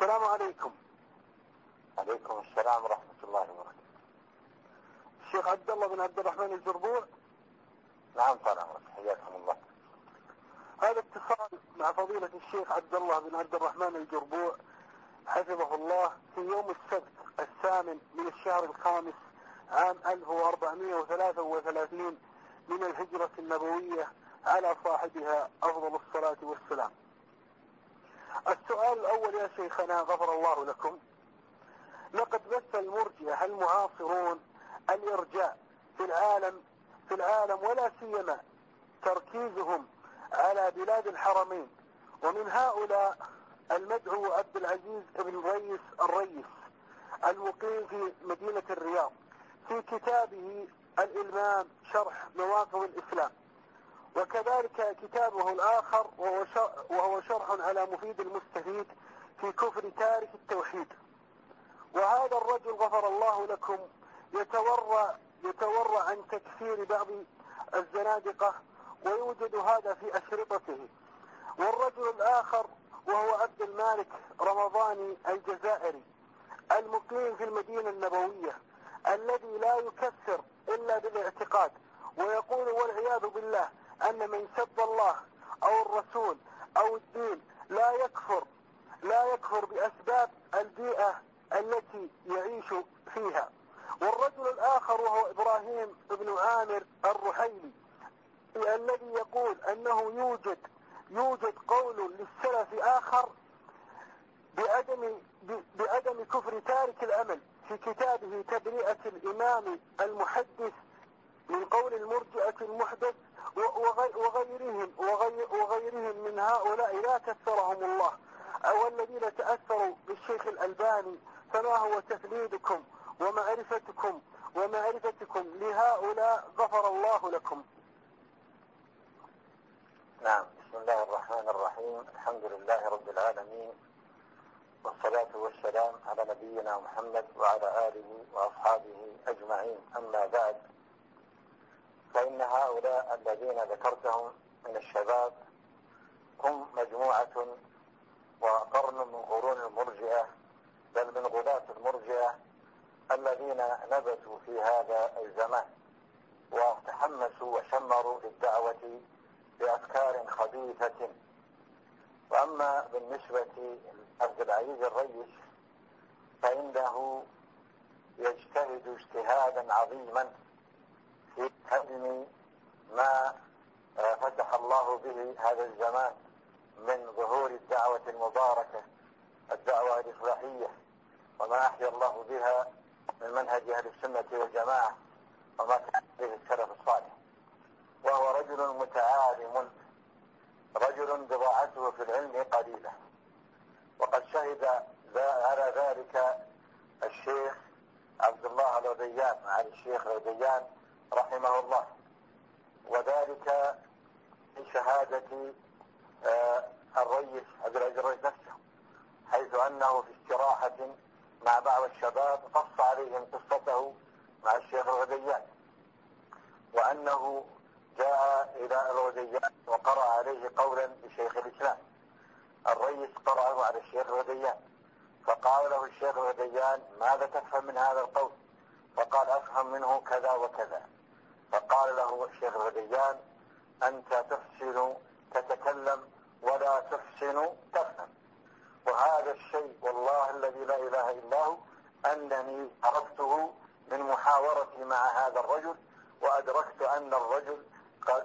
السلام عليكم. عليكم السلام ورحمة الله وبركاته. الشيخ عبد الله بن عبد الرحمن الجربوع. نعم طال عمرك. حياكم الله. هذا اتصال مع فضيلة الشيخ عبد الله بن عبد الرحمن الجربوع حفظه الله في يوم السبت الثامن من الشهر الخامس عام 1433 من الهجرة النبوية على صاحبها أفضل الصلاة والسلام. السؤال الأول يا شيخنا غفر الله لكم. لقد بث المرجئة المعاصرون الإرجاء في العالم؟ في العالم ولا سيما تركيزهم على بلاد الحرمين. ومن هؤلاء المدعو عبد العزيز بن ريس الريس المقيم في مدينة الرياض. في كتابه الإلمام شرح مواقف الإسلام. وكذلك كتابه الآخر وهو شرح على مفيد المستفيد في كفر تارك التوحيد. وهذا الرجل غفر الله لكم يتورى يتورى عن تكفير بعض الزنادقة ويوجد هذا في أشرطته. والرجل الآخر وهو عبد المالك رمضاني الجزائري المقيم في المدينة النبوية الذي لا يكفر إلا بالاعتقاد ويقول والعياذ بالله أن من سب الله أو الرسول أو الدين لا يكفر لا يكفر بأسباب البيئة التي يعيش فيها. والرجل الآخر وهو إبراهيم بن عامر الرحيلي الذي يقول أنه يوجد يوجد قول للسلف آخر بعدم بعدم كفر تارك الأمل. في كتابه تبرئة الإمام المحدث من قول المرجئة المحدث وغيرهم وغيرهم من هؤلاء لا كثرهم الله. أو الذين تأثروا بالشيخ الألباني فما هو تثليدكم ومعرفتكم ومعرفتكم لهؤلاء غفر الله لكم. نعم بسم الله الرحمن الرحيم. الحمد لله رب العالمين والصلاة والسلام على نبينا محمد وعلى آله وأصحابه أجمعين. أما بعد فإن هؤلاء الذين ذكرتهم من الشباب هم مجموعة وقرن من قرون المرجئة بل من غلاة المرجئة الذين نبتوا في هذا الزمان وتحمسوا وشمروا للدعوة بأفكار خبيثة. وأما بالنسبة لعبد العزيز الريس فإنه يجتهد اجتهادا عظيما في ما فتح الله به هذا الزمان من ظهور الدعوة المباركة الدعوة الإصلاحية وما أحيا الله بها من منهج أهل السنة والجماعة وما كان به السلف الصالح. وهو رجل متعالم رجل بضاعته في العلم قليلة. وقد شهد على ذلك الشيخ عبد الله الوديان مع الشيخ الوديان رحمه الله وذلك في شهادة الرئيس عبد العزيز الرئيس نفسه حيث أنه في استراحة مع بعض الشباب قص عليهم قصته مع الشيخ الغديان وأنه جاء إلى الغديان وقرأ عليه قولا لشيخ الإسلام. الرئيس قرأه على الشيخ الغديان فقال له الشيخ الغديان ماذا تفهم من هذا القول؟ فقال أفهم منه كذا وكذا. فقال له الشيخ الغديان أنت تحسن تتكلم ولا تحسن تفهم. وهذا الشيء والله الذي لا إله إلا هو أنني عرفته من محاورتي مع هذا الرجل وأدركت أن الرجل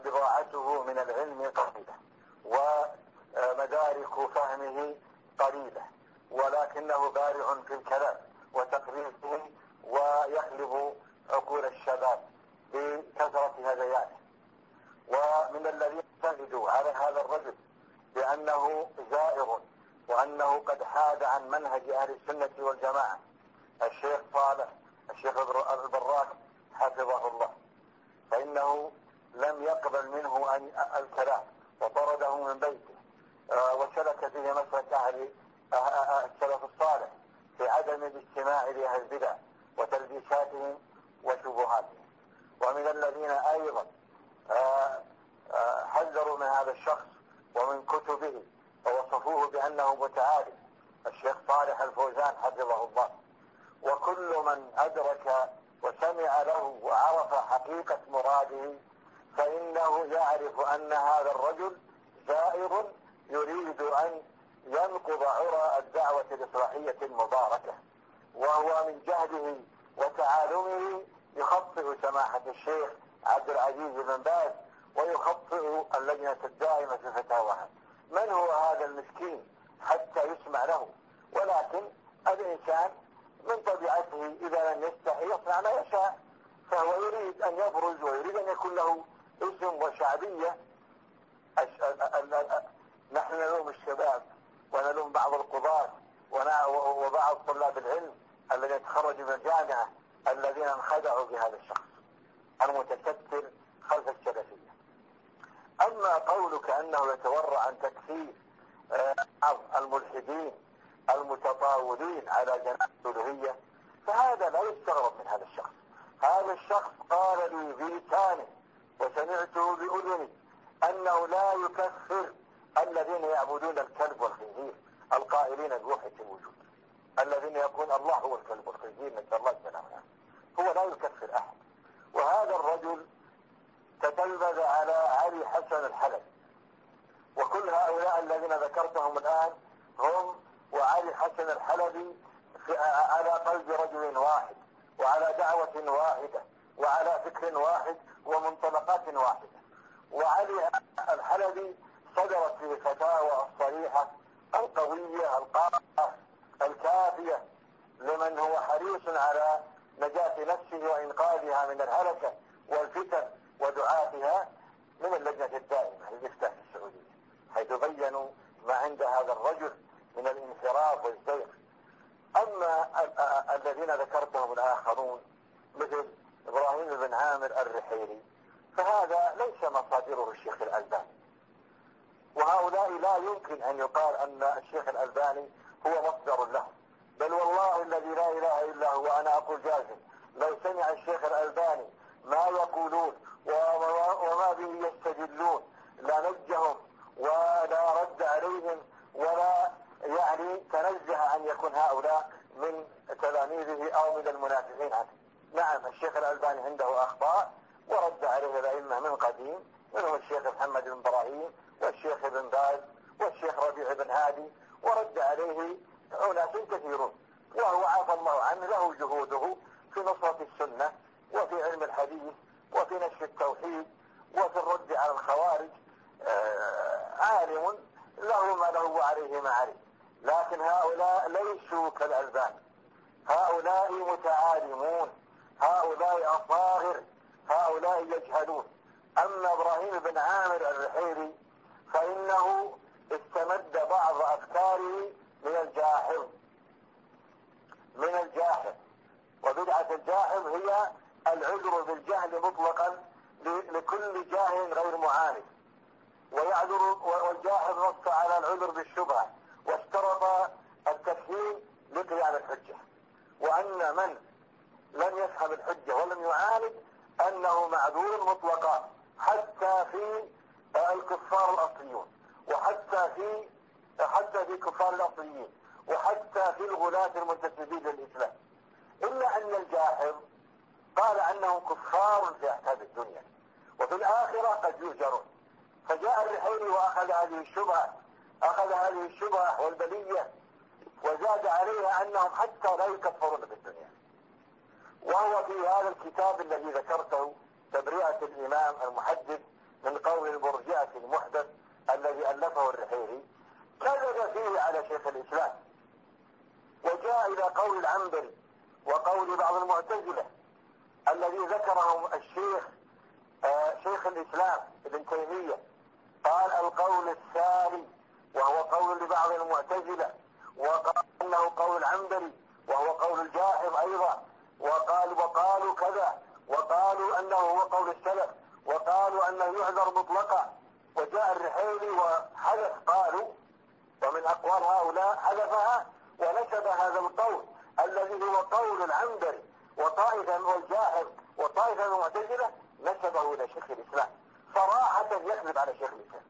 بضاعته من العلم قليلة ومدارك فهمه قليلة ولكنه بارع في الكلام وتقريبه ويخلب عقول الشباب. بكثرة هذيانه ومن الذين شهدوا على هذا الرجل بأنه زائر وأنه قد حاد عن منهج أهل السنة والجماعة. الشيخ صالح الشيخ البراك حفظه الله. فإنه لم يقبل منه أن الكلام وطرده من بيته. وسلك فيه مسلك أهل السلف الصالح في عدم الاستماع لأهل البدع وتلبيساتهم وشبهاتهم. ومن الذين أيضا حذروا من هذا الشخص ومن كتبه ووصفوه بأنه متعالي. الشيخ صالح الفوزان حفظه الله. وكل من أدرك وسمع له وعرف حقيقة مراده فإنه يعرف أن هذا الرجل زائر يريد أن ينقض عرى الدعوة الإصلاحية المباركة. وهو من جهده وتعالمه يخطئ سماحة الشيخ عبد العزيز بن باز ويخطئ اللجنة الدائمة في فتاواها من هو هذا المسكين حتى يسمع له؟ ولكن الإنسان من طبيعته إذا لم يستحي يصنع ما يشاء فهو يريد أن يبرز ويريد أن يكون له اسم وشعبية. نحن نلوم الشباب ونلوم بعض القضاة وبعض طلاب العلم الذين تخرجوا من الجامعة. الذين انخدعوا بهذا الشخص المتستر خلف السلفية. أما قولك أنه يتورع عن تكفير بعض الملحدين المتطاولين على جناح الألوهية فهذا لا يستغرب من هذا الشخص. هذا الشخص قال لي بلسانه وسمعته بأذني أنه لا يكفر الذين يعبدون الكلب والخنزير القائلين بوحدة الوجود. الذين يقول الله هو الكلب والخنزير نسأل الله السلامة هو لا يكفر أحد. وهذا الرجل تتلبذ على علي حسن الحلبي وكل هؤلاء الذين ذكرتهم الآن هم وعلي حسن الحلبي على قلب رجل واحد وعلى دعوة واحدة وعلى فكر واحد ومنطلقات واحدة. وعلي الحلبي صدرت في الفتاوى الصريحة القوية القاطعة الكافية لمن هو حريص على نجاة نفسه وإنقاذها من الهلكة والفتن ودعاتها من اللجنة الدائمة للإفتاء في السعودية حيث بينوا ما عند هذا الرجل من الانحراف والزيغ. أما الذين ذكرتهم الآخرون مثل إبراهيم بن عامر الرحيلي فهذا ليس مصادره الشيخ الألباني. وهؤلاء لا يمكن أن يقال أن الشيخ الألباني هو مصدر له. بل والله الذي لا إله إلا هو أنا أقول جازم. لو سمع الشيخ الألباني ما يقولون وما به يستدلون لنجهم ولا رد عليهم ولا يعني تنزه أن يكون هؤلاء من تلاميذه أو من المنافقين عنه. نعم الشيخ الألباني عنده أخطاء ورد عليه الأئمة من قديم منهم الشيخ محمد بن إبراهيم والشيخ ابن باز والشيخ ربيع بن هادي ورد عليه أناس كثيرون وهو عافى الله عنه له جهوده في نصرة السنة وفي علم الحديث وفي نشر التوحيد وفي الرد على الخوارج. آه عالم له ما له وعليه ما عليه. لكن هؤلاء ليسوا كالألبان. هؤلاء متعالمون. هؤلاء أصاغر. هؤلاء يجهلون. أما إبراهيم بن عامر الرحيري فإنه استمد بعض أفكاره من الجاحظ. من الجاحظ. وبدعة الجاحظ هي العذر بالجهل مطلقا لكل جاهل غير معاند ويعذر والجاحظ نص على العذر بالشبهة. واشترط التفهيم لقيام الحجة. وأن من لم يفهم الحجة ولم يعاند أنه معذور مطلقا حتى في الكفار الأصليون. وحتى في حتى في كفار الأصليين وحتى في الغلاة المنتسبين للإسلام. إلا أن الجاحظ قال أنهم كفار في أحكام الدنيا وفي الآخرة قد يهجرون. فجاء الرحيل وأخذ هذه الشبهة أخذ هذه الشبهة والبلية وزاد عليها أنهم حتى لا يكفرون في الدنيا وهو في هذا الكتاب الذي ذكرته تبرئة الإمام المحدث من قول المرجئة المحدث الذي ألفه الرحيلي كذب فيه على شيخ الإسلام. وجاء إلى قول العنبري وقول بعض المعتزلة الذي ذكرهم الشيخ آه شيخ الإسلام ابن تيمية. قال القول الثاني وهو قول لبعض المعتزلة. وقال إنه قول العنبري وهو قول الجاحظ أيضا. وقال وقالوا كذا وقالوا أنه هو قول السلف. وقالوا أنه يعذر مطلقا. وجاء الرحيلي وحذف قالوا ومن أقوال هؤلاء حذفها ونسب هذا القول الذي هو قول العنبري وطائفة والجاحظ وطائفة المعتزلة نسبه إلى شيخ الإسلام. صراحة يكذب على شيخ الإسلام.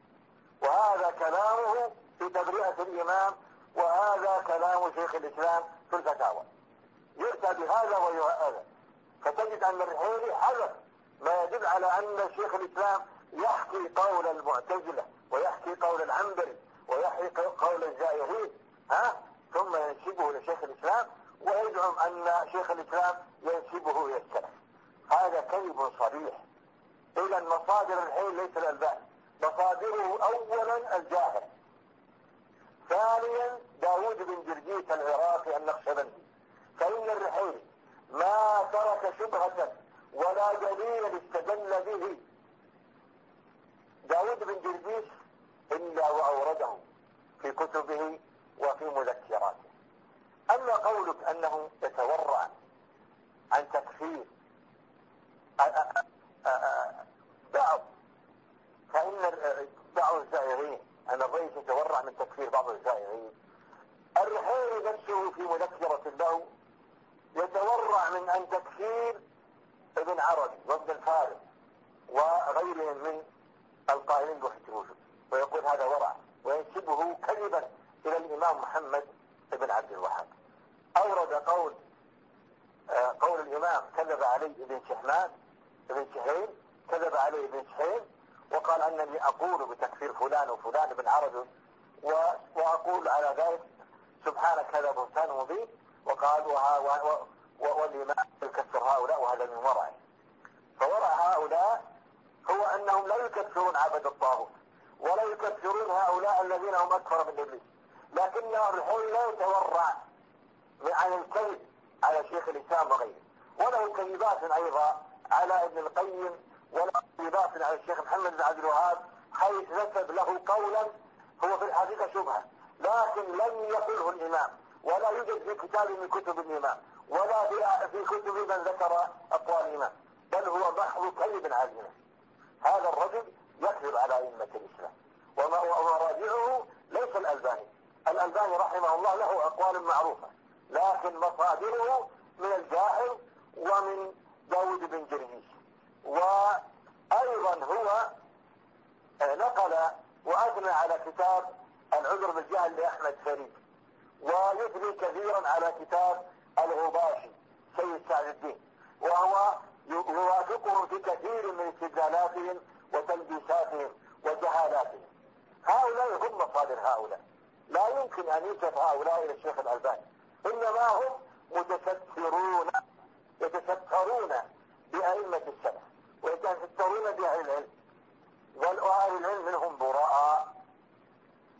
وهذا كلامه في تبرئة الإمام وهذا كلام شيخ الإسلام في الفتاوى. يؤتى بهذا وهذا فتجد أن الرحيلي حذف ما يدل على أن شيخ الإسلام يحكي قول المعتزلة ويحكي قول العنبري ويحكي قول الزائرين ها؟ ثم ينسبه لشيخ الإسلام ويزعم أن شيخ الإسلام ينسبه إلى السلف. هذا كذب صريح. إذا مصادر الحين ليس الألبان مصادره أولا الجاهل. ثانيا داود بن جرجيس العراقي النقشبندي فإن الرحيل ما ترك شبهة ولا دليل استدل به داود بن جرجيس إلا وأورده في كتبه وفي مذكراته. أما قولك أنه يتورع عن تكفير بعض فإن بعض الزائرين أن الرئيس يتورع من تكفير بعض الزائرين. الرحيل نفسه في مذكرة له يتورع من أن تكفير ابن عربي وابن الفارس وغيرهم من القائلين بوحدة ويقول هذا ورع وينسبه كذبا إلى الإمام محمد بن عبد الوهاب. أورد قول آه، قول الإمام كذب علي ابن شحمان ابن شهيل كذب علي ابن شهيل وقال أنني أقول بتكفير فلان وفلان بن عربي وأقول على ذلك سبحانك هذا بهتان مبين. وقال والإمام يكفر هؤلاء وهذا من ورعه فورع هؤلاء هو أنهم لا يكفرون عبد الطاغوت ولا يكفرون هؤلاء الذين هم أكثر من إبليس. لكن الحين لا يتورع عن الكذب على شيخ الإسلام وغيره. وله كذبات أيضا على ابن القيم وله كذبات على الشيخ محمد بن عبد الوهاب حيث نسب له قولا هو في الحقيقة شبهة. لكن لم يقله الإمام ولا يوجد في كتاب من كتب الإمام ولا في كتب من ذكر أقوال الإمام. بل هو محض كذب علينا هذا الرجل يكذب على أئمة الإسلام. ومراجعه ليس الألباني. الألباني رحمه الله له أقوال معروفة. لكن مصادره من الجاهل ومن داود بن جريش وأيضا هو نقل وأثنى على كتاب العذر بالجهل لأحمد فريد. ويثني كثيرا على كتاب الغباشي سيد سعد الدين. وهو يوافقهم في كثير من استدلالاتهم وتلبيساتهم وجهالاتهم. هؤلاء هم مصادر هؤلاء. لا يمكن أن يوصف هؤلاء إلى الشيخ الألباني. إنما هم متسترون يتسترون بأئمة السلف ويتسترون بأهل العلم. والأهل العلم منهم براء.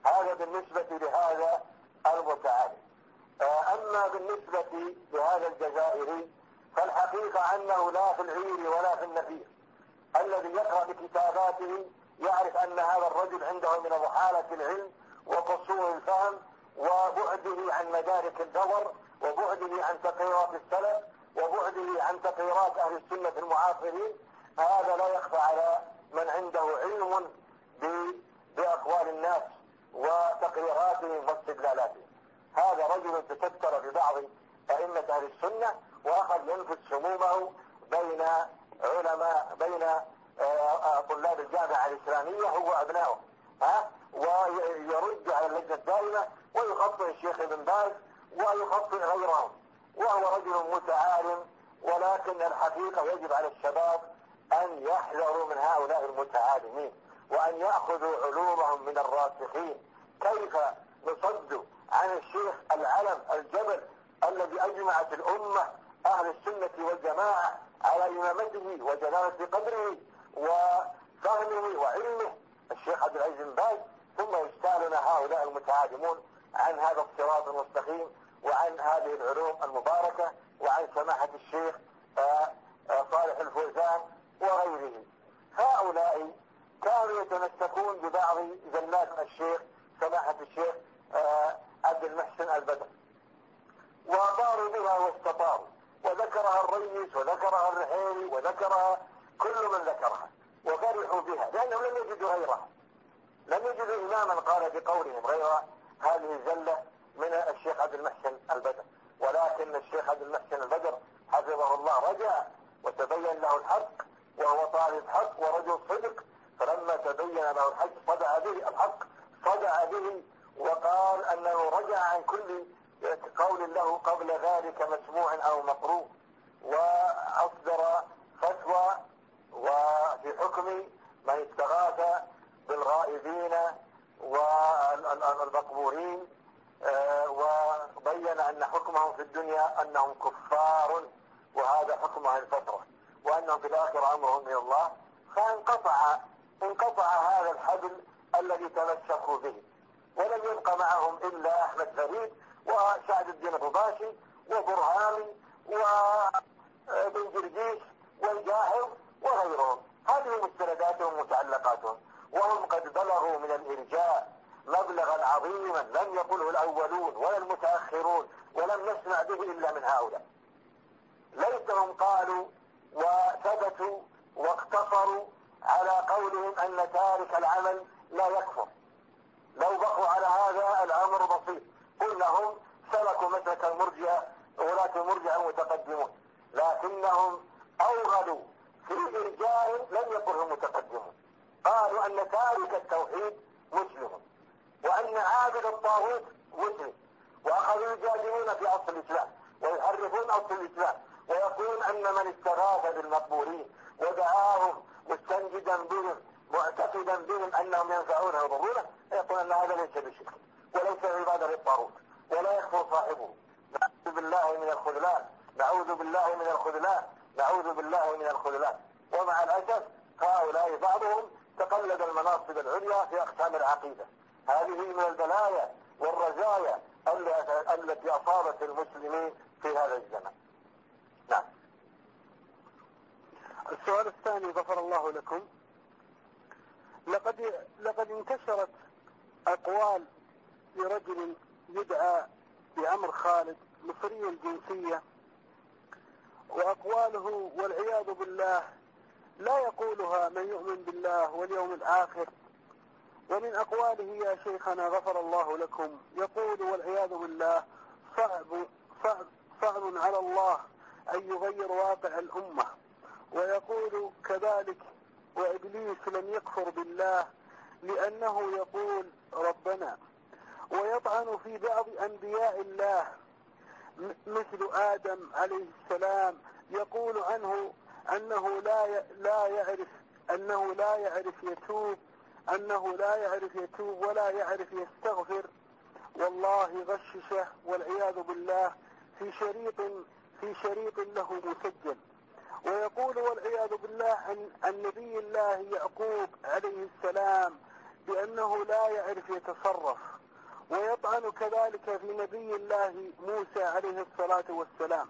هذا بالنسبة لهذا المتعالي. آه، أما بالنسبة لهذا الجزائري فالحقيقة أنه لا في العير ولا في النفير الذي يقرأ بكتاباته يعرف أن هذا الرجل عنده من محالة العلم وقصور الفهم وبعده عن مدارك الدور وبعده عن تقريرات السلف وبعده عن تقريرات أهل السنة المعاصرين. هذا لا يخفى على من عنده علم بأقوال الناس وتقريراتهم واستدلالاتهم. هذا رجل تستر ببعض أئمة أهل السنة وأخذ ينفذ سمومه بين علماء بين آه، آه، طلاب الجامعة الإسلامية هو أبنائه ها؟ ويرد على اللجنة الدائمة ويخطئ الشيخ ابن باز ويخطئ غيرهم وهو رجل متعالم ولكن الحقيقة يجب على الشباب أن يحذروا من هؤلاء المتعالمين وأن يأخذوا علومهم من الراسخين. كيف نصد عن الشيخ العلم الجبل الذي أجمعت الأمة أهل السنة والجماعة على إمامته وجلالة قدره وفهمه وعلمه الشيخ عبد العزيز بن باز ثم يشتالنا هؤلاء المتعادمون عن هذا الصراط المستقيم وعن هذه العلوم المباركة وعن سماحة الشيخ آه، آه، صالح الفوزان وغيره. هؤلاء كانوا يتمسكون ببعض زلات الشيخ سماحة الشيخ آه، عبد المحسن البدر. وطاروا بها واستطاروا وذكرها الريس وذكرها الرحيلي وذكرها كل من ذكرها وفرحوا بها لأنهم لم يجدوا غيرها. لم يجدوا إماما قال بقولهم غير هذه الزلة من الشيخ عبد المحسن البدر. ولكن الشيخ عبد المحسن البدر حفظه الله رجع وتبين له الحق وهو طالب حق ورجل صدق. فلما تبين له الحق صدع به الحق صدع به وقال أنه رجع عن كل قول له قبل ذلك مسموع أو مقروء وأصدر فتوى وفي حكم من استغاث بالغائبين والمقبورين آه، وبين أن حكمهم في الدنيا أنهم كفار وهذا حكم عن الفترة وأنهم في الآخرة أمرهم إلى الله. فانقطع انقطع هذا الحبل الذي تمسكوا به ولم يبق معهم إلا أحمد فريد وسعد الدين الرباشي وبرهامي وابن جرجيس والجاحظ وغيرهم. هذه مستنداتهم ومتعلقاتهم وهم قد بلغوا من الإرجاء مبلغا عظيما لم يقله الأولون ولا المتأخرون ولم نسمع به إلا من هؤلاء. ليتهم قالوا وثبتوا واقتصروا على قولهم أن تارك العمل لا يكفر. لو بقوا على هذا الأمر بسيط. قلنا سلكوا مسلك المرجع ولاة المرجع المتقدمون. لكنهم أوغلوا في إرجاء لم يقله المتقدمون قالوا أن تارك التوحيد مسلم وأن عابد الطاغوت مسلم وأخذوا يجادلون في أصل الإسلام ويحرفون أصل الإسلام ويقولون أن من استغاث بالمقبورين ودعاهم مستنجدا بهم معتقدا بهم أنهم ينفعونه ويضرونه يقول أن هذا ليس بشرك. وليس عبادة للطاغوت ولا يكفر صاحبه. نعوذ بالله من الخذلان نعوذ بالله من الخذلان نعوذ بالله من الخذلان. ومع الأسف هؤلاء بعضهم تقلد المناصب العليا في أقسام العقيدة. هذه من البلايا والرزايا التي أصابت المسلمين في هذا الزمن. نعم. السؤال الثاني غفر الله لكم. لقد لقد انتشرت أقوال لرجل يدعى بعمر خالد مصري الجنسية وأقواله والعياذ بالله لا يقولها من يؤمن بالله واليوم الآخر. ومن أقواله يا شيخنا غفر الله لكم يقول والعياذ بالله صعب صعب صعب على الله أن يغير واقع الأمة. ويقول كذلك وإبليس لم يكفر بالله لأنه يقول ربنا. ويطعن في بعض أنبياء الله. مثل آدم عليه السلام يقول عنه أنه لا لا يعرف أنه لا يعرف يتوب أنه لا يعرف يتوب ولا يعرف يستغفر. والله غششه والعياذ بالله في شريط في شريط له مسجل. ويقول والعياذ بالله عن النبي الله يعقوب عليه السلام بأنه لا يعرف يتصرف. ويطعن كذلك في نبي الله موسى عليه الصلاة والسلام.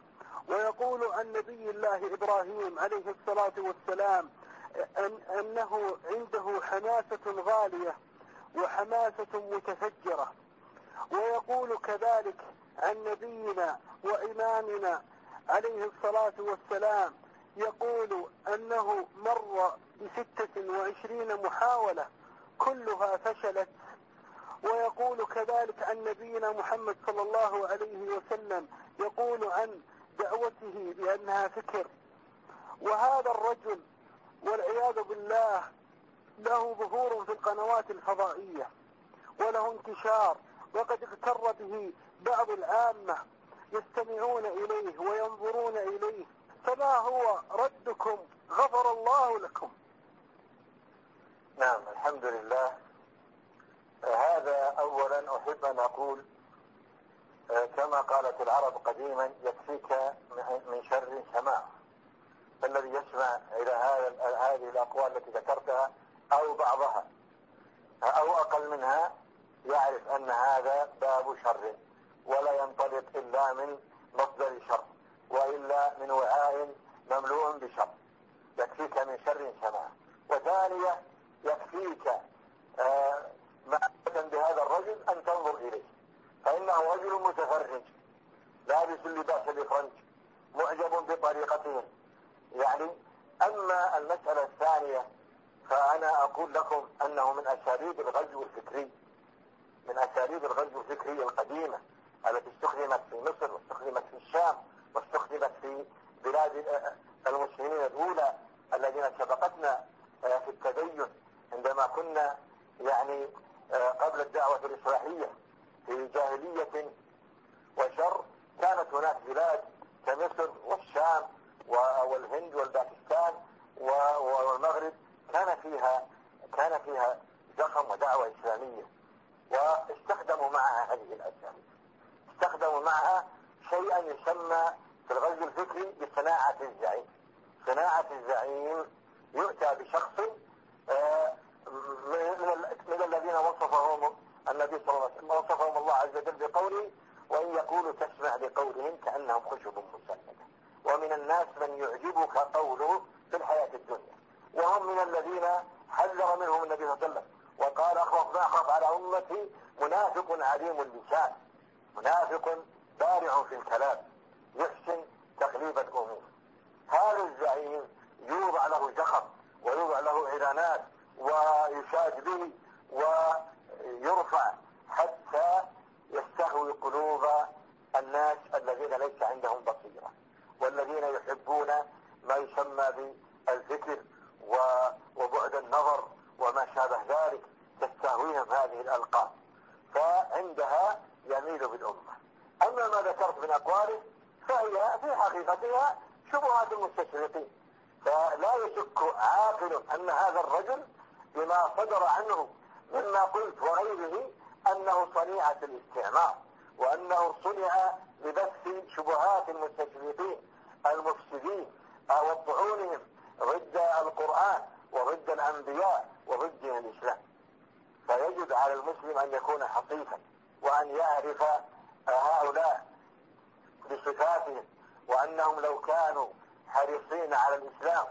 ويقول عن نبي الله إبراهيم عليه الصلاة والسلام أن أنه عنده حماسة غالية وحماسة متفجرة. ويقول كذلك عن نبينا وإمامنا عليه الصلاة والسلام يقول أنه مر بستة وعشرين محاولة كلها فشلت ويقول كذلك عن نبينا محمد صلى الله عليه وسلم يقول عن دعوته بأنها فكر. وهذا الرجل والعياذ بالله له ظهور في القنوات الفضائية وله انتشار وقد اغتر به بعض العامة يستمعون إليه وينظرون إليه. فما هو ردكم غفر الله لكم. نعم الحمد لله. هذا أولا أحب أن أقول كما قالت العرب قديما يكفيك من شر سماع فالذي يسمع إلى هذه الأقوال التي ذكرتها أو بعضها أو أقل منها يعرف أن هذا باب شر ولا ينطلق إلا من مصدر شر وإلا من وعاء مملوء بشر. يكفيك من شر سماع وثانية يكفيك آه بهذا الرجل أن تنظر إليه. فإنه رجل متفرج لابس اللباس الإفرنج معجب بطريقتهم. يعني أما المسألة الثانية فأنا أقول لكم أنه من أساليب الغزو الفكري من أساليب الغزو الفكري القديمة التي استخدمت في مصر واستخدمت في الشام واستخدمت في بلاد المسلمين الأولى الذين سبقتنا في التدين عندما كنا يعني آه، قبل الدعوة الإصلاحية في جاهلية وشر كانت هناك بلاد كمصر والشام والهند والباكستان والمغرب كان فيها كان فيها زخم ودعوة إسلامية. واستخدموا معها هذه الأساليب. استخدموا معها شيئا يسمى في الغزو الفكري بصناعة الزعيم. صناعة الزعيم يؤتى بشخص آه، من الذين وصفهم النبي صلى الله عليه وسلم. وصفهم الله عز وجل بقوله وإن يقولوا تسمع لقولهم كأنهم خشب مسندة ومن الناس من يعجبك قوله في الحياة الدنيا. وهم من الذين حذر منهم النبي صلى الله عليه وسلم. وقال أخوف ما أخاف على أمتي منافق عليم اللسان. منافق بارع في الكلام. يحسن تقليب الأمور. هذا الزعيم يوضع له زخم ويوضع له إعلانات ويشاد به ويرفع حتى يستهوي قلوب الناس الذين ليس عندهم بصيرة والذين يحبون ما يسمى بالفكر وبعد النظر وما شابه ذلك تستهويهم هذه الألقاب. فعندها يميل بالأمة. أما ما ذكرت من أقواله فهي في حقيقتها شبهات المستشرقين. فلا يشك عاقل أن هذا الرجل بما صدر عنه مما قلت وغيره أنه صنيعة الاستعمار وأنه صنع لبث شبهات المستشرقين المفسدين أو طعونهم ضد القرآن وضد الأنبياء وضد الإسلام. فيجب على المسلم أن يكون حقيقا وأن يعرف هؤلاء بصفاتهم وأنهم لو كانوا حريصين على الإسلام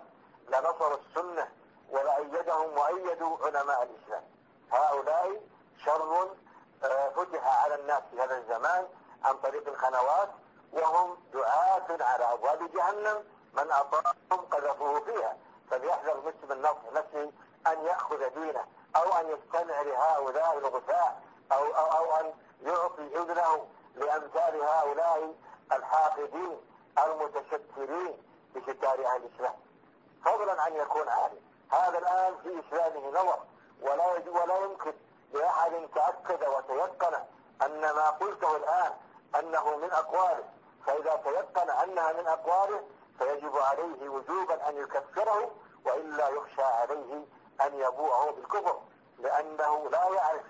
لنصروا السنة ولأيدهم وأيدوا علماء الإسلام. هؤلاء شر آه، فتح على الناس في هذا الزمان عن طريق القنوات وهم دعاة على أبواب جهنم. من أطاعهم قذفوه فيها. فليحذر النصر نفسه أن يأخذ دينه أو أن يستمع لهؤلاء الغثاء أو, أو, أو أن يعطي إذنه لأمثال هؤلاء الحاقدين المتشكرين بستار أهل الإسلام. فضلا عن يكون عالم. هذا الآن في إسلامه نظر ولا ولا يمكن لأحد تأكد وتيقن أن ما قلته الآن أنه من أقواله. فإذا تيقن أنها من أقواله فيجب عليه وجوبا أن يكفره وإلا يخشى عليه أن يبوعه بالكفر لأنه لا يعرف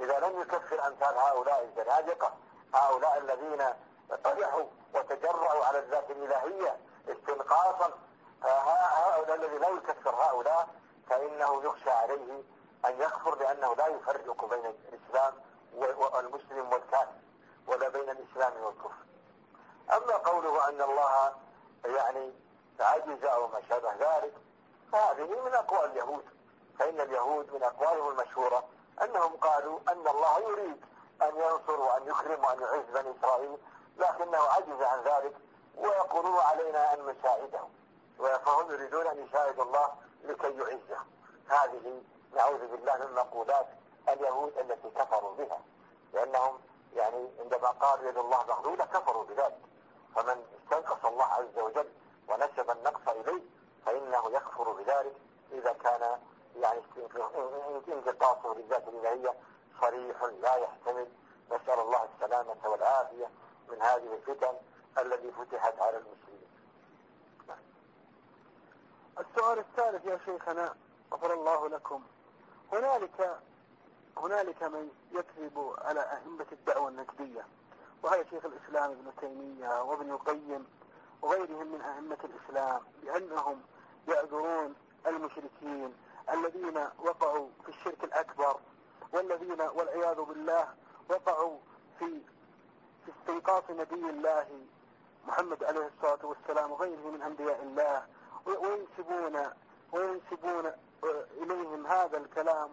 إذا لم يكفر أمثال هؤلاء الزنادقة هؤلاء الذين طرحوا وتجرعوا على الذات الإلهية استنقاصا هؤلاء الذي لا يكفر هؤلاء فإنه يخشى عليه أن يكفر لأنه لا يفرق بين الإسلام والمسلم والكافر ولا بين الإسلام والكفر. أما قوله أن الله يعني عجز أو ما شابه ذلك فهذه من أقوال اليهود. فإن اليهود من أقوالهم المشهورة أنهم قالوا أن الله يريد أن ينصر وأن يكرم وأن يعز بني إسرائيل لكنه عجز عن ذلك ويقولون علينا أن نساعده فهم يريدون أن يساعد الله لكي يعزه. هذه نعوذ بالله من مقولات اليهود التي كفروا بها. لأنهم يعني عندما قالوا يد الله مغلولة كفروا بذلك. فمن استنقص الله عز وجل ونسب النقص إليه فإنه يكفر بذلك إذا كان يعني انتقاصه للذات الإلهية صريح لا يحتمل. نسأل الله السلامة والعافية من هذه الفتن التي فتحت على المسلمين. السؤال الثالث يا شيخنا غفر الله لكم. هنالك هنالك من يكذب على أئمة الدعوة النجدية وهي شيخ الإسلام ابن تيمية وابن القيم وغيرهم من أئمة الإسلام بأنهم يعذرون المشركين الذين وقعوا في الشرك الأكبر والذين والعياذ بالله وقعوا في في استنقاص نبي الله محمد عليه الصلاة والسلام وغيره من أنبياء الله. وينسبون وينسبون إليهم هذا الكلام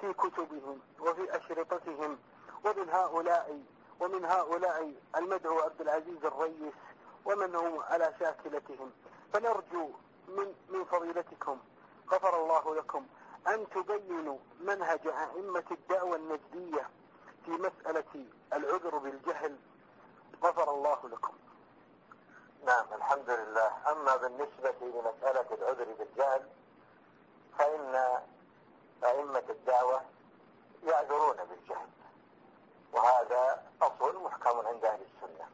في كتبهم وفي أشرطتهم. ومن هؤلاء ومن هؤلاء المدعو عبد العزيز الريس ومن هم على شاكلتهم. فنرجو من من فضيلتكم غفر الله لكم أن تبينوا منهج أئمة الدعوة النجدية في مسألة العذر بالجهل. غفر الله لكم. نعم الحمد لله. أما بالنسبة لمسألة العذر بالجهل فإن أئمة الدعوة يعذرون بالجهل وهذا أصل محكم عند أهل السنة.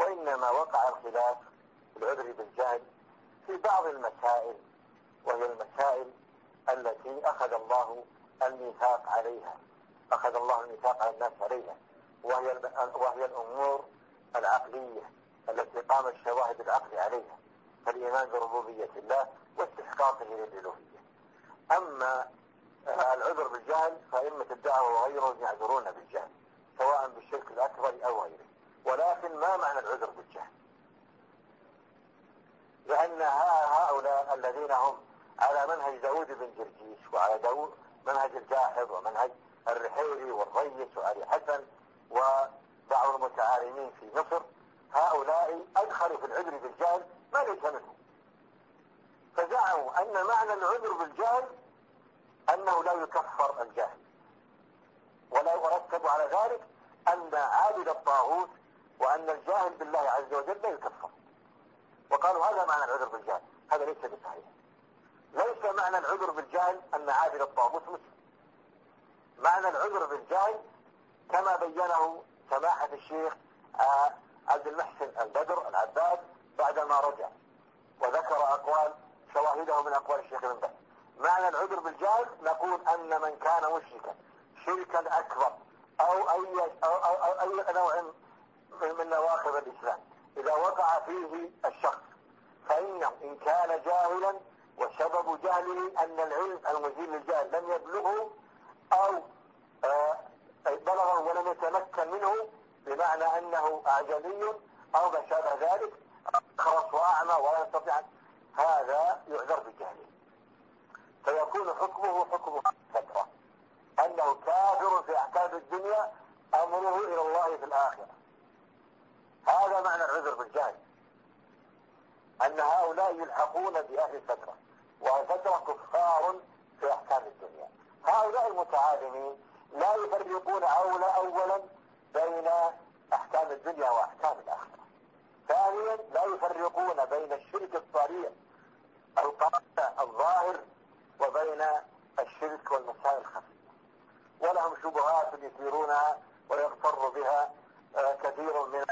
وإنما وقع الخلاف العذر بالجهل في بعض المسائل وهي المسائل التي أخذ الله الميثاق عليها. أخذ الله الميثاق على الناس عليها وهي وهي الأمور العقلية. التي قام الشواهد العقل عليها فالإيمان بربوبية الله واستحقاقه للألوهية. أما العذر بالجهل فأئمة الدعوة وغيرهم يعذرون بالجهل سواء بالشرك الأكبر أو غيره. ولكن ما معنى العذر بالجهل؟ لأن هؤلاء الذين هم على منهج داود بن جرجيش وعلى داود منهج الجاحظ ومنهج الرحيري والريس وعلي حسن وبعض المتعالمين في مصر هؤلاء أدخلوا في العذر بالجهل ما ليس منه فزعموا أن معنى العذر بالجهل أنه لا يكفر الجاهل ولا يرتب على ذلك أن عابد الطاغوت وأن الجاهل بالله عز وجل لا يكفر. وقالوا هذا معنى العذر بالجهل هذا ليس بصحيح. ليس معنى العذر بالجهل أن عابد الطاغوت مسلم. معنى العذر بالجهل كما بينه سماحة الشيخ آه، عبد المحسن البدر العباد بعدما رجع وذكر أقوال شواهده من أقوال الشيخ ابن باز. معنى العذر بالجهل نقول أن من كان مشركا شركا أكبر أو أي, أو أو أو أي نوع من نواقض الإسلام. إذا وقع فيه الشخص فإنه إن كان جاهلا وسبب جهله أن العلم المزيل للجهل لم يبلغه أو آه، بلغه ولم يتمكن منه بمعنى أنه أعجمي أو ما شابه ذلك خرص وأعمى ولا يستطيع هذا يعذر بجهله فيكون حكمه حكم فترة. أنه كافر في أحكام الدنيا أمره إلى الله في الآخرة. هذا معنى العذر بالجهل. أن هؤلاء يلحقون بأهل الفترة. والفترة كفار في أحكام الدنيا. هؤلاء المتعالمين لا يفرقون أولا أولا بين أحكام الدنيا وأحكام الآخرة. ثانيا لا يفرقون بين الشرك الصريح الظاهر وبين الشرك والمسائل الخفية ولهم شبهات يثيرونها ويغتر بها آه، كثير من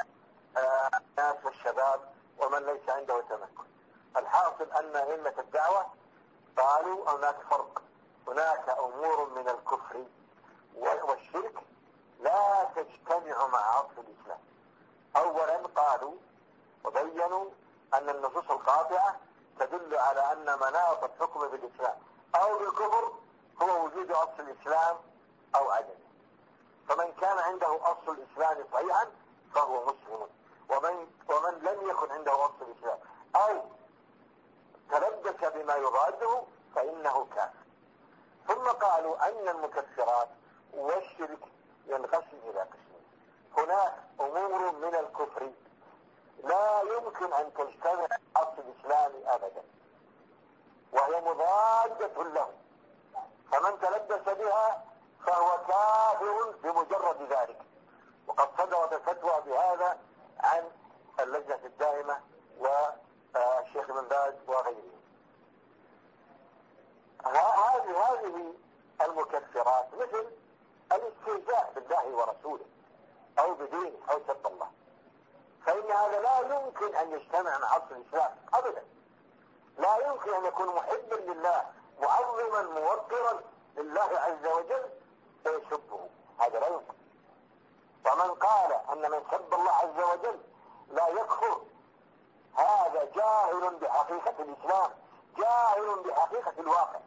آه، الناس والشباب ومن ليس عنده تمكن الحاصل أن أئمة الدعوة قالوا هناك فرق هناك أمور من الكفر والشرك لا تجتمع مع عصر الإسلام أولا قالوا وبينوا أن النصوص القاطعة تدل على أن مناط الحكم بالإسلام أو بالكفر هو وجود أصل الإسلام أو عدمه فمن كان عنده أصل الإسلام صحيحا فهو مسلم ومن, ومن لم يكن عنده أصل الإسلام أو تلبس بما يضاده فإنه كافر ثم قالوا أن المكفرات والشرك ينقسم إلى قسمين هناك أمور من الكفر لا يمكن أن تجتمع أصل الإسلام أبدا وهي مضادة له فمن تلبس بها فهو كافر بمجرد ذلك وقد صدرت الفتوى بهذا عن اللجنة الدائمة والشيخ ابن باز وغيره هذه هذه مثل الاستهزاء بالله ورسوله أو بدينه أو سب الله. فإن هذا لا يمكن أن يجتمع مع أصل الإسلام ابدا. لا يمكن أن يكون محبا لله معظما موقرا لله عز وجل ويسبه هذا لا يمكن. ومن قال أن من سب الله عز وجل لا يكفر هذا جاهل بحقيقة الإسلام جاهل بحقيقة الواقع.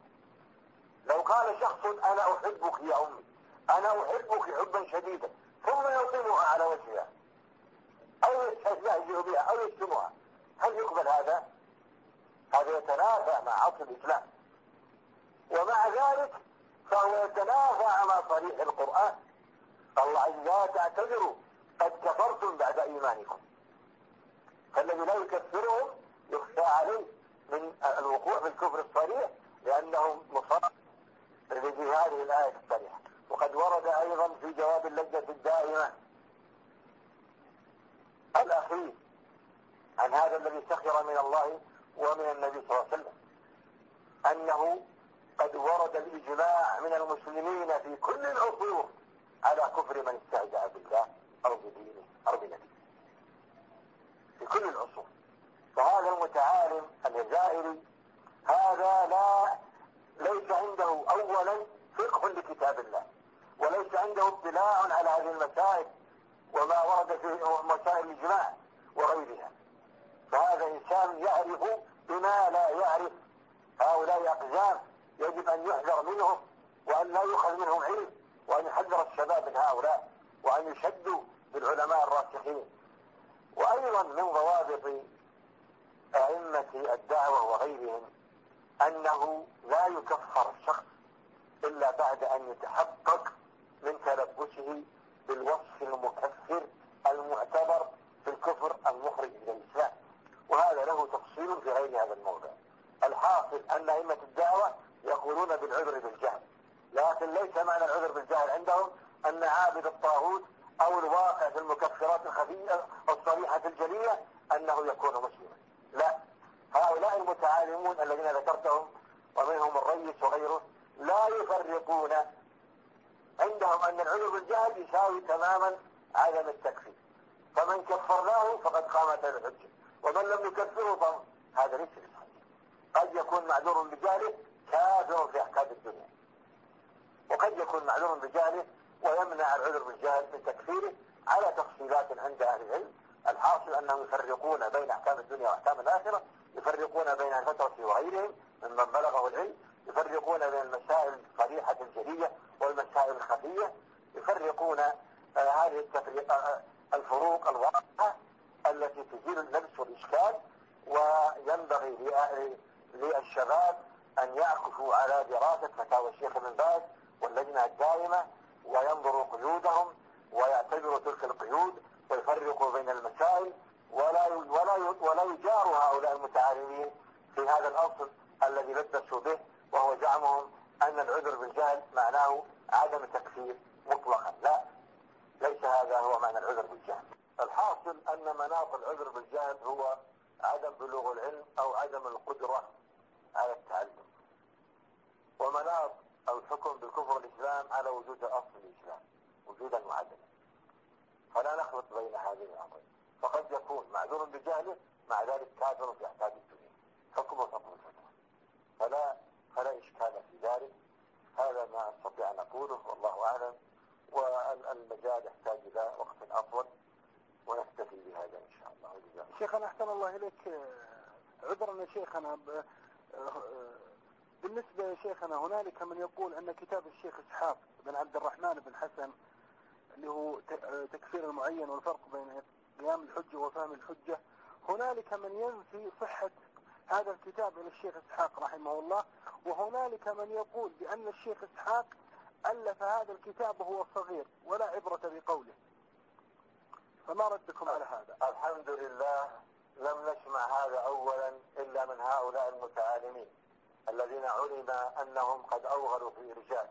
لو قال شخص أنا أحبك يا أمي أنا أحبك حبا شديدا ثم يلطمها على وجهها. أو يستهزئ بها أو يشتمها. هل يقبل هذا؟ هذا يتنافى مع عصر الإسلام. ومع ذلك فهو يتنافى مع صريح القرآن. الله عز وجل تعتذروا قد كفرتم بعد إيمانكم. فالذي لا يكفرهم يخشى عليه من الوقوع في الكفر الصريح لأنه مصاب في هذه الآية الصريحة وقد ورد أيضا في جواب اللجنة الدائمة الأخير عن هذا الذي سخر من الله ومن النبي صلى الله عليه وسلم أنه قد ورد الإجماع من المسلمين في كل العصور على كفر من استهزأ بالله أو بدينه أو بنبيه في كل العصور. فهذا المتعالم الجزائري هذا لا ليس عنده أولا فقه لكتاب الله وليس عنده اطلاع على هذه المسائل وما ورد في مسائل الإجماع وغيرها. فهذا إنسان يعرف بما لا يعرف. هؤلاء أقزام يجب أن يحذر منهم وأن لا يؤخذ منهم علم وأن يحذر الشباب من هؤلاء وأن يشدوا بالعلماء الراسخين. وأيضا من ضوابط أئمة الدعوة وغيرهم أنه لا يكفر الشخص إلا بعد أن يتحقق من تلبسه بالوصف المكفر المعتبر في الكفر المخرج من الإسلام. وهذا له تفصيل في غير هذا الموضع. الحاصل أن أئمة الدعوة يقولون بالعذر بالجهل. لكن ليس معنى العذر بالجهل عندهم أن عابد الطاغوت أو الواقع في المكفرات الخفية الصريحة الجلية أنه يكون مسلما. هؤلاء المتعالمون الذين ذكرتهم ومنهم الريس وغيره لا يفرقون. عندهم أن العذر بالجهل يساوي تماما عدم التكفير. فمن كفرناه فقد قامت الحجة. ومن لم يكفره فهذا ليس بصحيح قد يكون معذور بجهله كافر في أحكام الدنيا. وقد يكون معذور بجهله ويمنع العذر بالجهل من تكفيره على تفصيلات عند أهل العلم. الحاصل أنهم يفرقون بين أحكام الدنيا وأحكام الآخرة. يفرقون بين الفترة وغيرهم ممن بلغه العلم يفرقون بين المسائل الصريحة الجلية والمسائل الخفية يفرقون آه هذه التفريق آه الفروق الواضحة التي تزيل اللبس والإشكال وينبغي للشباب أن يعكفوا على دراسة فتاوى الشيخ ابن باز واللجنة الدائمة وينظروا قيودهم ويعتبروا تلك القيود ويفرقوا بين المسائل ولا ولا ولا يجار هؤلاء المتعالمين في هذا الأصل الذي لبسوا به وهو زعمهم أن العذر بالجهل معناه عدم تكفير مطلقا. لا ليس هذا هو معنى العذر بالجهل. الحاصل أن مناط العذر بالجهل هو عدم بلوغ العلم أو عدم القدرة على التعلم. ومناط الحكم بكفر الإسلام على وجود أصل الإسلام وجودا وعدما فلا نخلط بين هذين الأمرين. فقد يكون معذور بجهله مع ذلك كافر أحكام الدنيا. حكمه حكم الفتوى فلا فلا إشكال في ذلك. هذا ما أستطيع أن أقوله والله أعلم. والمجال يحتاج إلى وقت أطول ونكتفي بهذا إن شاء الله. شيخنا أحسن الله إليك. عذرا يا شيخنا بالنسبة يا شيخنا هنالك من يقول أن كتاب الشيخ إسحاق بن عبد الرحمن بن حسن اللي هو تكفير المعين والفرق بين قيام الحجة وفهم الحجة. هنالك من ينفي صحة هذا الكتاب من الشيخ إسحاق رحمه الله وهنالك من يقول بأن الشيخ إسحاق ألف هذا الكتاب وهو صغير ولا عبرة بقوله. فما ردكم على هذا؟ الحمد لله لم نسمع هذا أولا إلا من هؤلاء المتعالمين الذين علم أنهم قد أوغلوا في إرجال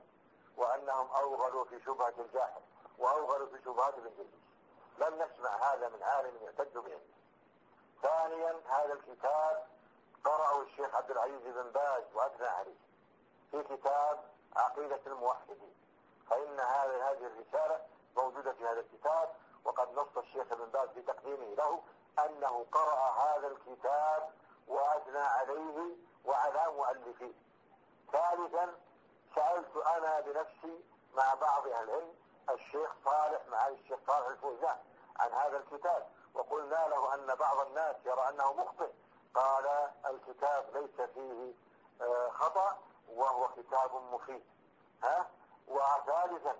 وأنهم أوغلوا في شبهة الجاحد وأوغلوا في شبهات الإنجليز لم نسمع هذا من عالم يعتد به. ثانيا هذا الكتاب قرأه الشيخ عبد العزيز بن باز وأثنى عليه. في كتاب عقيدة الموحدين. فإن هذه هذه الرسالة موجودة في هذا الكتاب وقد نص الشيخ ابن باز في تقديمه له أنه قرأ هذا الكتاب وأثنى عليه وعلى مؤلفيه. ثالثا سألت أنا بنفسي مع بعض أهل العلم الشيخ صالح مع الشيخ صالح الفوزان. عن هذا الكتاب. وقلنا له أن بعض الناس يرى أنه مخطئ. قال الكتاب ليس فيه خطأ وهو كتاب مفيد. ها؟ وثالثا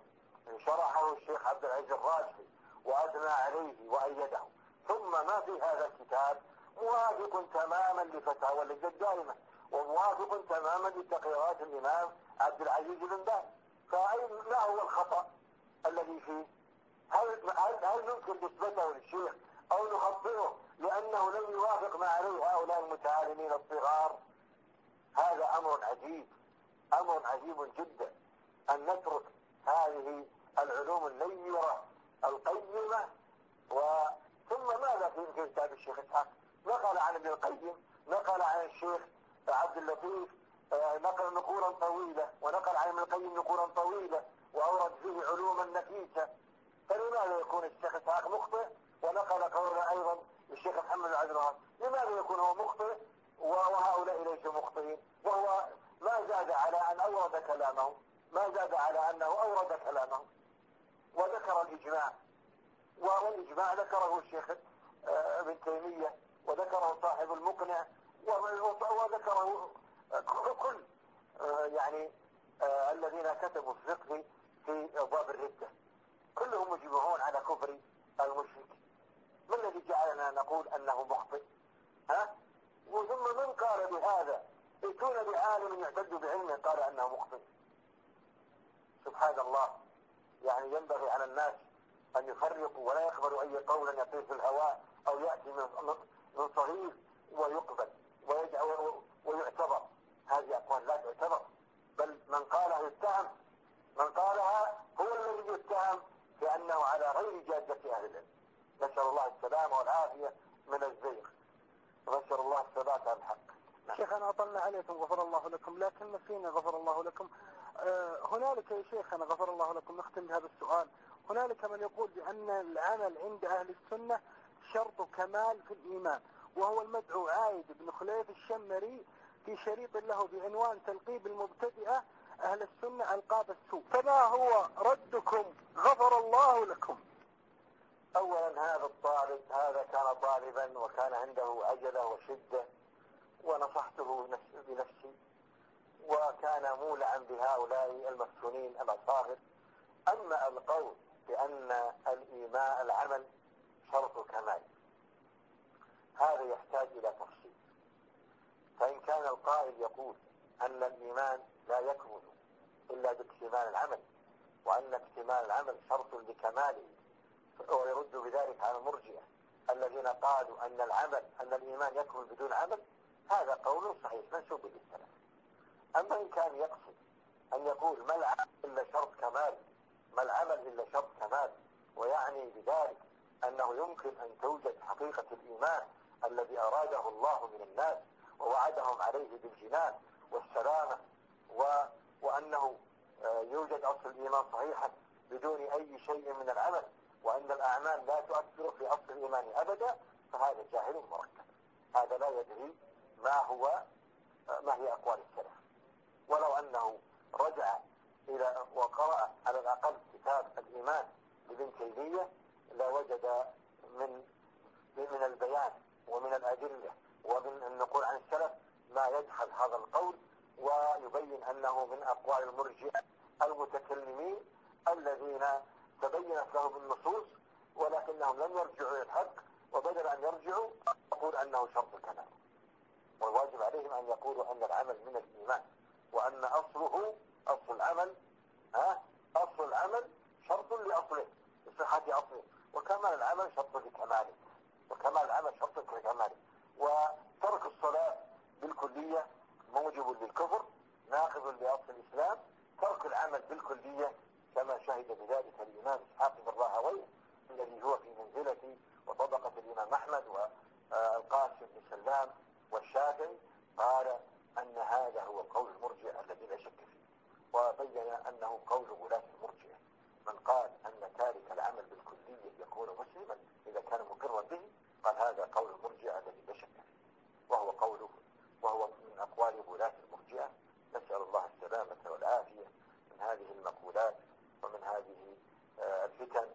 شرحه الشيخ عبد العزيز الراجحي وأثنى عليه وأيده. ثم ما في هذا الكتاب؟ موافق تماما لفتاوى اللجنة الدائمة وموافق تماما لتقريرات الإمام عبد العزيز بن باز. فأين ما هو الخطأ الذي فيه؟ هل, هل, هل يمكن نسبته للشيخ أو نخطئه لأنه لم يوافق ما عليه هؤلاء المتعالمين الصغار؟ هذا أمر عجيب أمر عجيب جدا. أن نترك هذه العلوم النيرة القيمة و ثم ماذا في كتاب الشيخ إسحاق؟ نقل عن ابن القيم نقل عن الشيخ عبد اللطيف آه، نقل نقولا طويلة ونقل عن ابن القيم نقولا طويلة وأورد فيه علوما نفيسة. فلماذا يكون الشيخ إسحاق مخطئ ونقل قولنا أيضا الشيخ محمد العذران لماذا يكون هو مخطئ وهؤلاء ليسوا مخطئين؟ وهو ما زاد على أن أورد كلامه ما زاد على أنه أورد كلامه وذكر الإجماع. والإجماع ذكره الشيخ آه، ابن تيمية وذكره صاحب المقنع وذكره كل آه، يعني آه، الذين كتبوا الفقه في باب الردة كلهم مجمعون على كفر المشرك. ما الذي جعلنا نقول أنه مخطئ؟ ها؟ وثم من قال بهذا؟ ائتونا بعالم يعتد بعلمه قال أنه مخطئ. سبحان الله. يعني ينبغي على الناس أن يفرقوا ولا يقبلوا أي قول يطير في الهواء أو يأتي من صغير ويقبل ويعتبر. هذه أقوال لا تعتبر. بل من قالها يتهم. من قالها هو الذي يتهم. بأنه على غير جادة أهل العلم. نسأل الله السلامة والعافية من الزيغ. ونسأل الله الثبات على الحق. نعم. شيخنا أطلنا عليكم غفر الله لكم. لكن نسينا غفر الله لكم. آه هنالك يا شيخنا غفر الله لكم نختم بهذا السؤال. هنالك من يقول بأن العمل عند أهل السنة شرط كمال في الإيمان وهو المدعو عايد بن خليف الشمري في شريط له بعنوان تلقيب المبتدئة أهل السنة ألقاب السوء. فما هو ردكم غفر الله لكم؟ أولا هذا الطالب هذا كان طالبا وكان عنده عجلة وشدة ونصحته بنفسي وكان مولعا بهؤلاء المفتونين الأصاغر. أما القول بأن الإيمان العمل شرط كمال هذا يحتاج إلى تفصيل. فإن كان القائل يقول أن الإيمان لا يكمل إلا باكتمال العمل وأن اكتمال العمل شرط لكماله ويرد بذلك على المرجئة الذين قالوا أن العمل أن الإيمان يكمل بدون عمل هذا قول صحيح منسوب للسلف أما إن كان يقصد أن يقول ما العمل إلا شرط كمال ما العمل إلا شرط كمال ويعني بذلك أنه يمكن أن توجد حقيقة الإيمان الذي أراده الله من الناس ووعدهم عليه بالجنان والسلامة. وأنه آه، يوجد أصل الإيمان صحيحا بدون أي شيء من العمل وأن الأعمال لا تؤثر في أصل الإيمان أبدا فهذا جاهل مركب هذا لا يدري ما هو آه، ما هي أقوال السلف. ولو أنه رجع إلى وقرأ على الأقل كتاب الإيمان لابن تيمية لوجد من من البيان ومن الأدلة ومن النقول عن السلف ما يدخل هذا القول ويبين أنه من أقوال المرجئة المتكلمين الذين تبينت لهم النصوص ولكنهم لم يرجعوا إلى الحق وبدل أن يرجعوا يقول أنه شرط الكمال والواجب عليهم أن يقولوا أن العمل من الإيمان وأن أصله أصل العمل ها؟ أصل العمل شرط لأصله لصحة أصله. وكمال العمل شرط لكماله وكمال العمل شرط لكماله. وترك الصلاة بالكلية موجب للكفر ناقض لأصل الإسلام ترك العمل بالكلية كما شهد بذلك الإمام إسحاق بن الذي هو في منزلة وطبقة الإمام أحمد والقاسم بن سلام والشافعي قال أن هذا هو قول المرجع الذي لا شك فيه وبين أنه قول ولاة المرجع من قال أن تارك العمل بالكلية يكون مسلما إذا كان مقرا به قال هذا قول المرجع الذي لا شك فيه وهو قوله وهو من أقوال ولاة المرجع نسأل الله السلامة والعافية من هذه المقولات ومن هذه آه، الفتن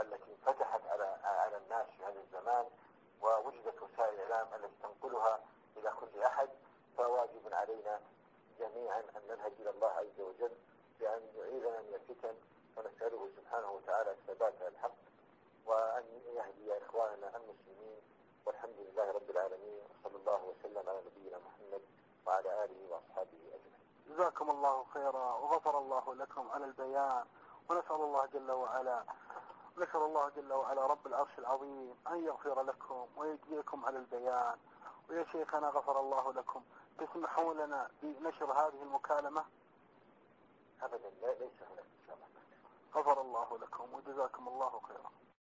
التي فتحت على على الناس في هذا الزمان ووجدت وسائل الإعلام التي تنقلها إلى كل أحد فواجب علينا جميعا أن ننهج إلى الله عز وجل بأن يعيذنا من الفتن ونسأله سبحانه وتعالى الثبات على الحق وأن يهدي إخواننا المسلمين والحمد لله رب العالمين وصلى الله وسلم على نبينا محمد وعلى آله وأصحابه أجمعين جزاكم الله خيرا وغفر الله لكم على البيان ونسأل الله جل وعلا نسأل الله جل وعلا رب العرش العظيم أن يغفر لكم ويجزيكم على البيان. ويا شيخنا غفر الله لكم. تسمحون لنا بنشر هذه المكالمة؟ أبدا لا ليس هناك. غفر الله لكم وجزاكم الله خيرا.